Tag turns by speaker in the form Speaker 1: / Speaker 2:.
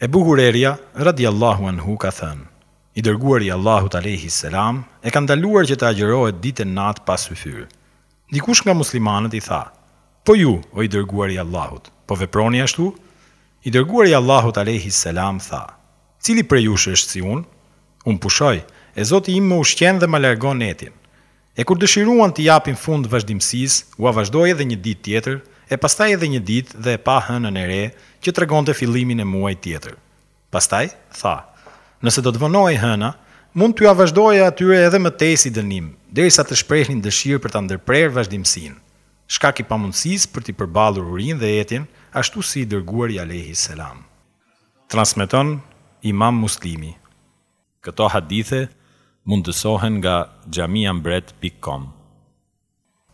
Speaker 1: Ebu Hurerja, radijallahu anhu, ka thënë, I Dërguari i Allahut, alejhi selam, e ka ndaluar që të agjërohet ditë e natë pa syfyr. Dikush nga muslimanët i tha, Po ju, o i Dërguari i Allahut, po veproni ashtu? I Dërguari i Allahut, alejhi selam, tha, Cili prej jush është si unë? Unë pushoj, e Zoti im më ushqen dhe ma largon etjen. E kur dëshiruan t'i japin fund vazhdimësisë, ua vazhdoi edhe një ditë tjetër, e pastaj edhe një ditë dhe e pa hënën e re që tregonte fillimin e muajit tjetër. Pastaj, tha, Nëse do të vonohej hëna, mund t'jua vazhdoja atyre edhe më tej si dënim, derisa të shprehnin dëshirë për ta ndërprerë vazhdimësinë, shkak i pamundësisë për t'i përballur urinë dhe etjen ashtu si i Dërguari alejhi selam. Transmeton Imam Muslimi. Këto hadithe mundësohen nga Xhamia Mbret pik kom.